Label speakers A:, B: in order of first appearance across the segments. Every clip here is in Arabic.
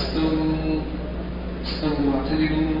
A: استووا استووا واعتدلوا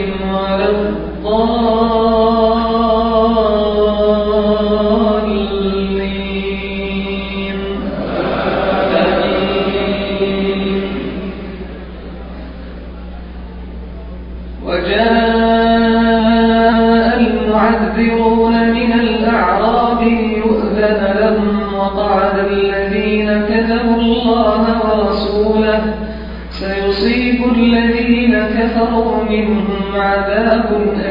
A: سيصيب الذين كفروا منهم عذاب أليم.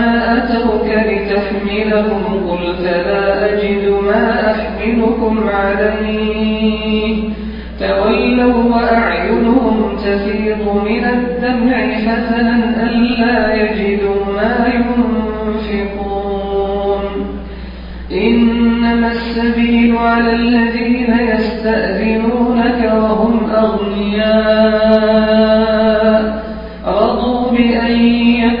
A: لتحملهم قلت لا أجد ما أحملكم عليه. تولوا وأعينهم تفيض من الدمع حسنا ألا يجدوا ما ينفقون. إنما السبيل على الذين يستأذنونك وهم أغنياء. رضوا بأن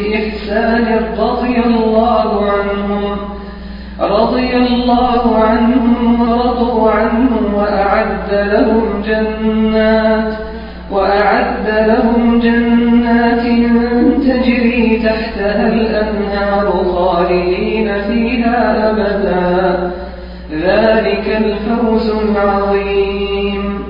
A: بإحسان رضي الله عنهم رضي الله عنهم ورضوا عنه وأعد لهم جنات وأعد لهم جنات تجري تحتها الأنهار خالدين فيها أبدا. ذلك الفوز العظيم.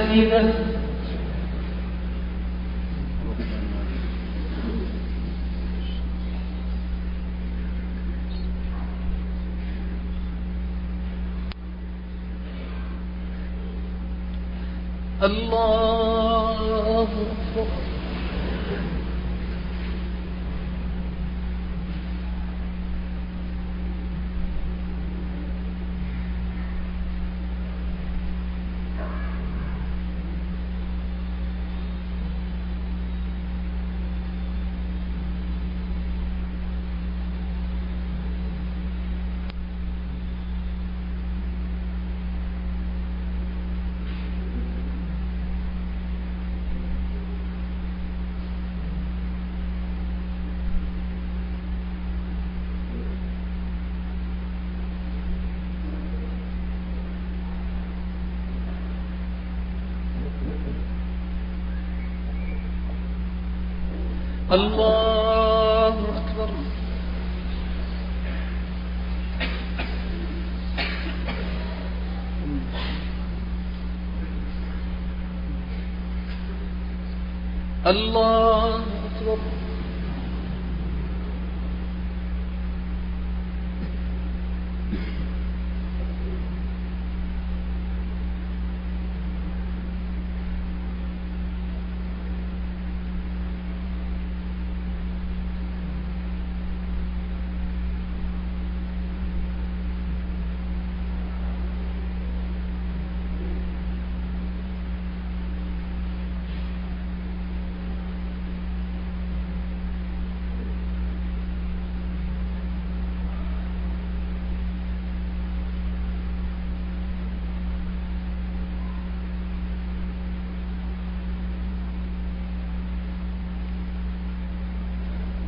A: حمده الله أكبر الله أكبر. الله أكبر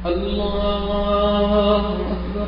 A: الله أكبر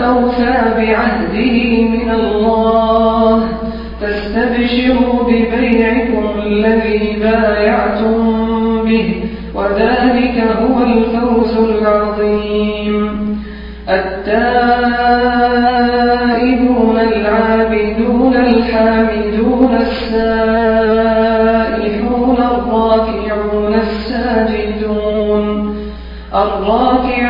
A: أوفى بعهده من الله. فاستبشروا ببيعكم الذي بايعتم به وذلك هو الفوز العظيم. التائبون العابدون الحامدون السائحون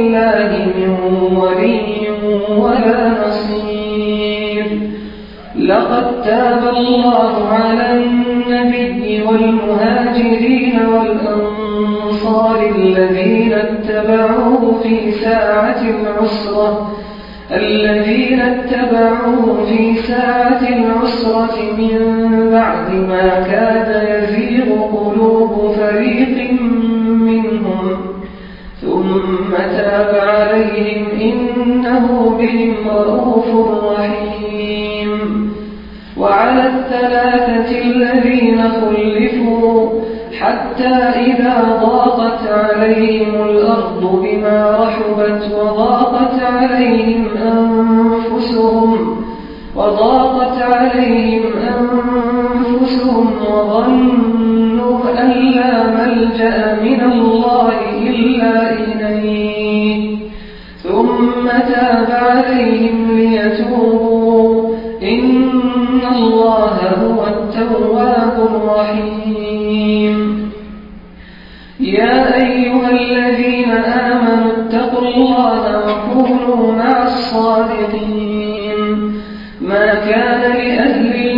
A: الله من ولي ولا نصير. لقد تاب الله على النبي والمهاجرين والأنصار الذين اتبعوه في ساعة العسرة الذين اتبعوه في ساعة العسرة من بعد ما كاد يزيغ قلوب فريق ثم تاب عليهم إنه بهم رؤوف رحيم. وعلى الثلاثة الذين خلفوا حتى إذا ضاقت عليهم الأرض بما رحبت وضاقت عليهم أنفسهم وضاقت عليهم أنفسهم وظنوا أن لا ملجأ من الله إلا إليه ثم تاب عليهم ليتوبوا. إن الله هو التواب الرحيم. يا أيها الذين آمنوا اتقوا الله وكونوا مع الصادقين. ما كان لأهل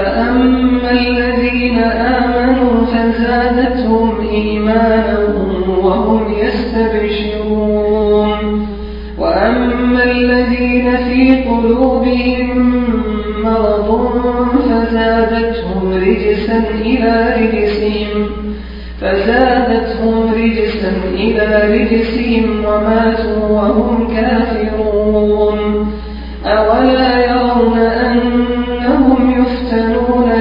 A: فأما الذين آمنوا فزادتهم إيمانا وهم يستبشرون وأما الذين في قلوبهم مرض فزادتهم رجسا إلى رجسهم فزادتهم رجسا إلى رجسهم وماتوا وهم كافرون أولا يرون يفتنون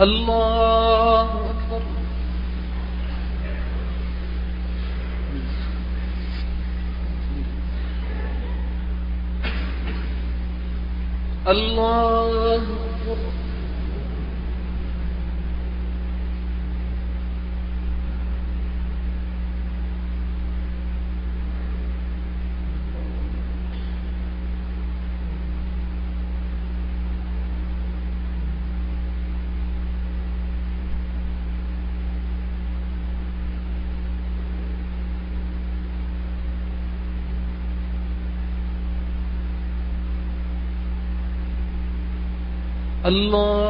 A: الله أكبر. الله أكبر الله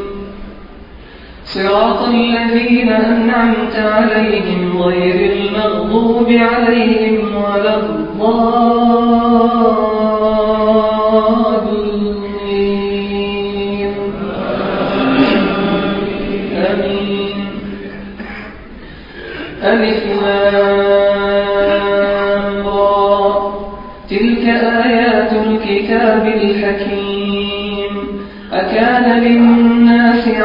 A: صراط الذين أنعمت عليهم غير المغضوب عليهم ولا الضالين. آمين. ألف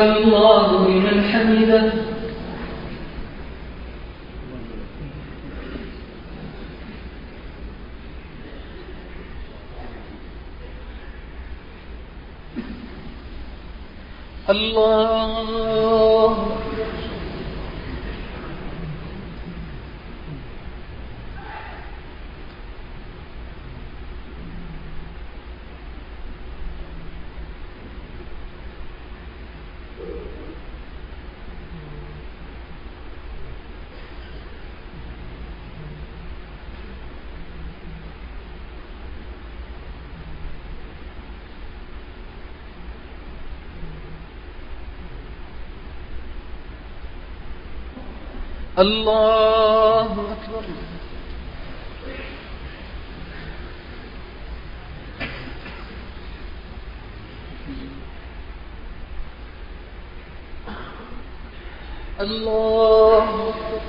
A: الله لمن حمده. الله الله أكبر. الله أكبر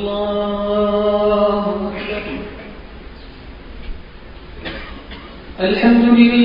A: الله أكبر الحمد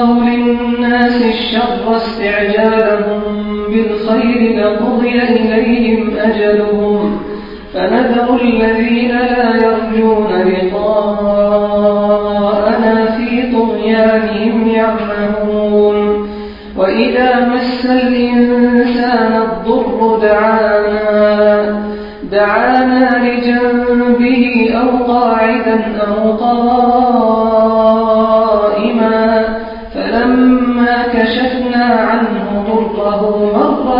A: الله للناس الشر استعجالهم بالخير لقضي إليهم أجلهم فنذر الذين لا يرجون لقاءنا في طغيانهم يعمهون وإذا مس الإنسان الضر دعانا دعانا لجنبه أو قاعدا أو قائما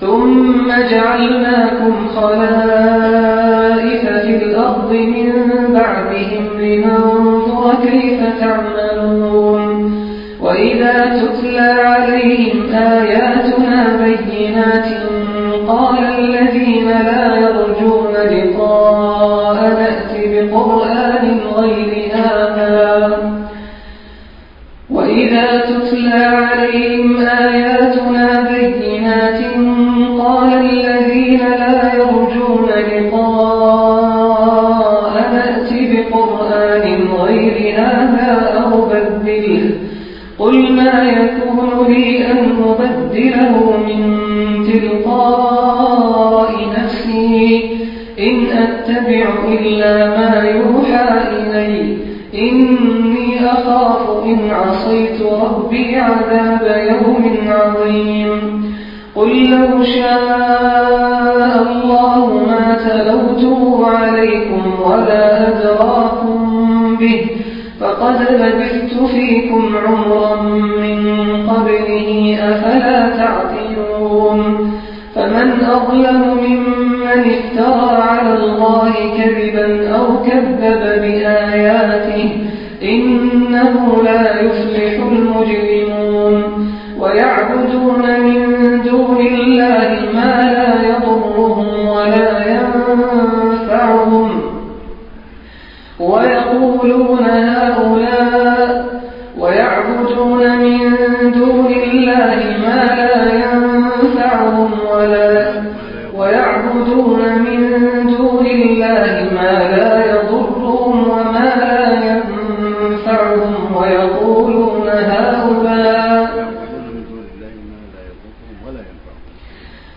A: ثم جعلناكم خلائف في الأرض من بعدهم لننظر كيف تعملون. وإذا تتلى عليهم آياتنا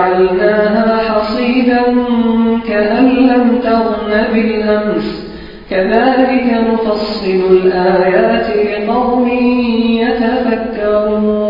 A: فجعلناها حصيدا كأن لم تغن بالأمس. كذلك نفصل الآيات لقوم يتفكرون.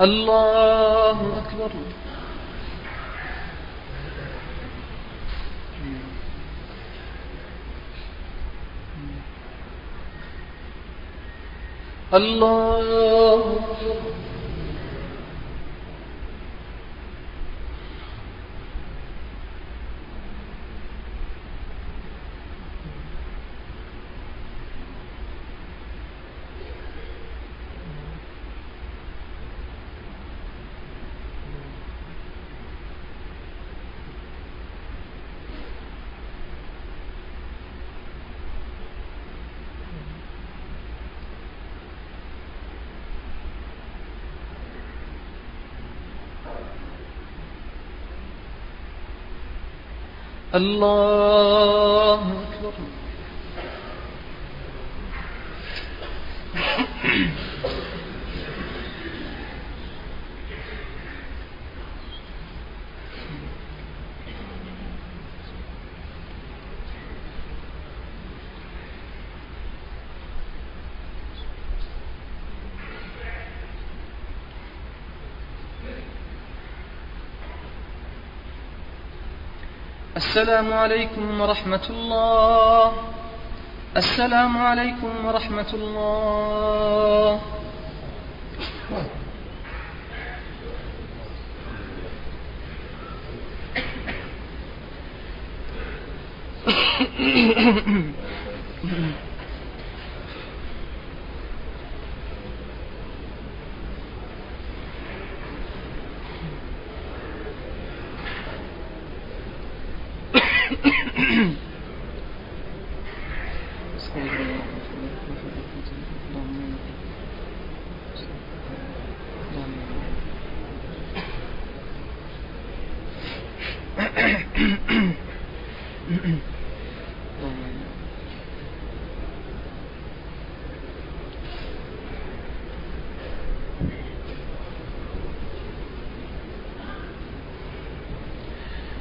A: الله أكبر. الله أكبر. الله أكبر. السلام عليكم ورحمة الله. السلام عليكم ورحمة الله. اللهم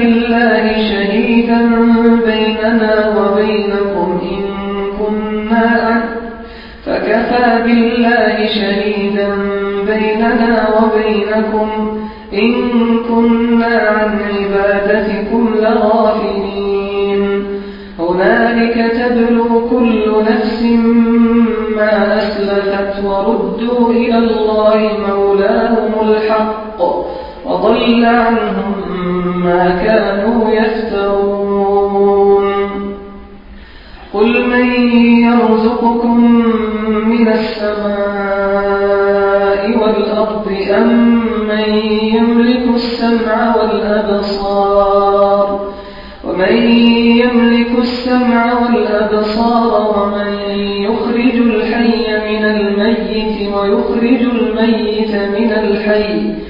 A: بالله شهيدا بيننا وبينكم إن كنا فكفى بالله شهيدا بيننا وبينكم إن كنا عن عبادتكم لغافلين. هنالك تبلو كل نفس ما أسلفت وردوا إلى الله مولاهم الحق وضل عنهم ما كانوا يفترون. قل من يرزقكم من السماء والأرض أم من يملك السمع والأبصار؟ ومن يملك السمع والأبصار ومن يخرج الحي من الميت ويخرج الميت من الحي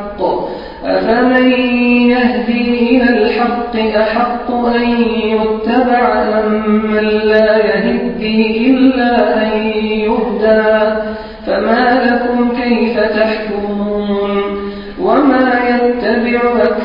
A: أفمن يهدي إلى الحق أحق أن يتبع أم من لا يهدي إلا أن يهدى فما لكم كيف تحكمون وما يتبع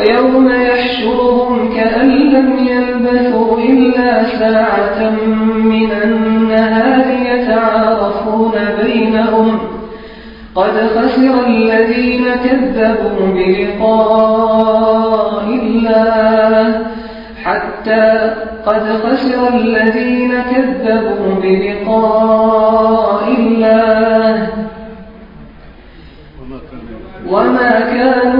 A: ويوم يحشرهم كأن لم يلبثوا إلا ساعة من النهار يتعارفون بينهم. قد خسر الذين كذبوا بلقاء الله. حتى قد خسر الذين كذبوا بلقاء الله. وما كانوا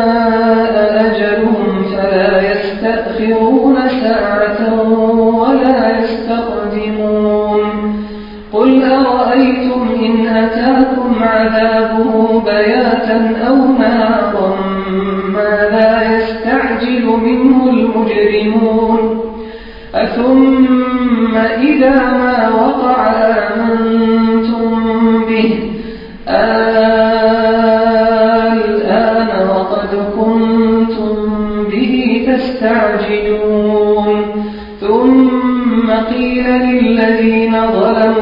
A: أتاكم عذابه بياتا أو نارا ماذا يستعجل منه المجرمون. أثم إذا ما وقع آمنتم به. الآن وقد كنتم به تستعجلون. ثم قيل للذين ظلموا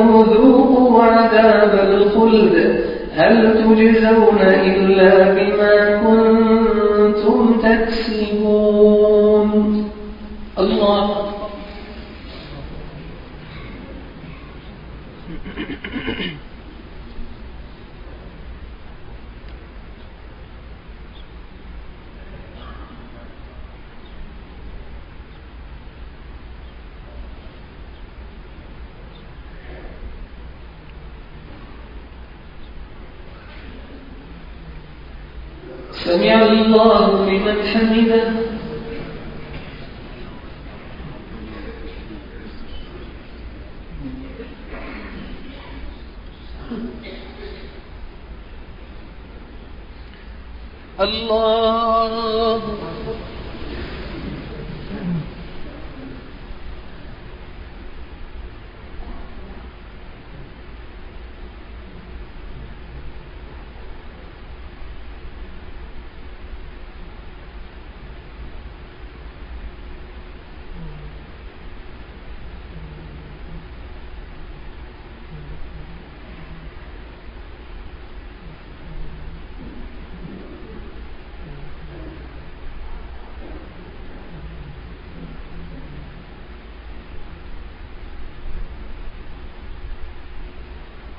A: الخلد هل تجزون إلا بما كنتم تكسبون الله سمع الله لمن حمده الله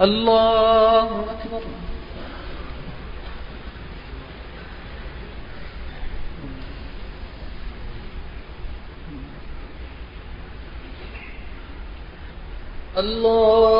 A: الله أكبر. الله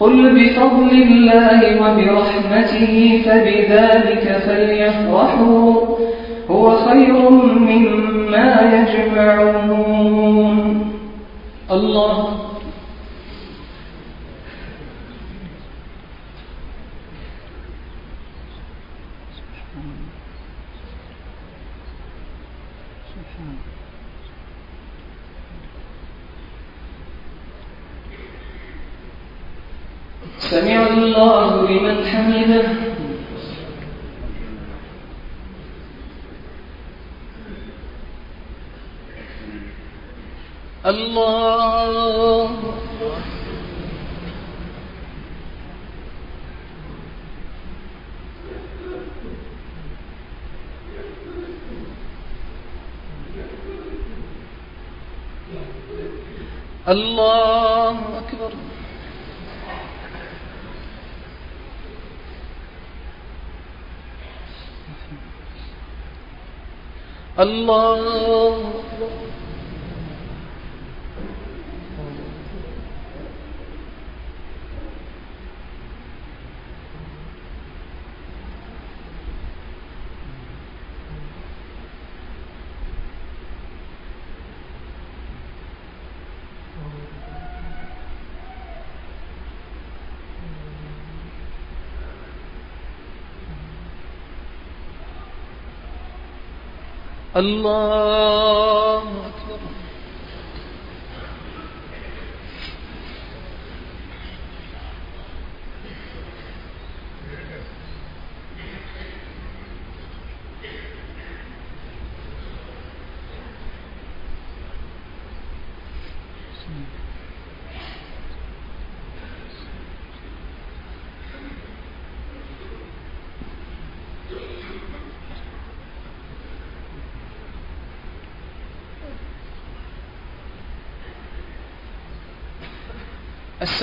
A: قل بفضل الله وبرحمته فبذلك فليفرحوا هو خير مما يجمعون. الله سمع الله لمن حمده. الله. الله أكبر الله الله أكبر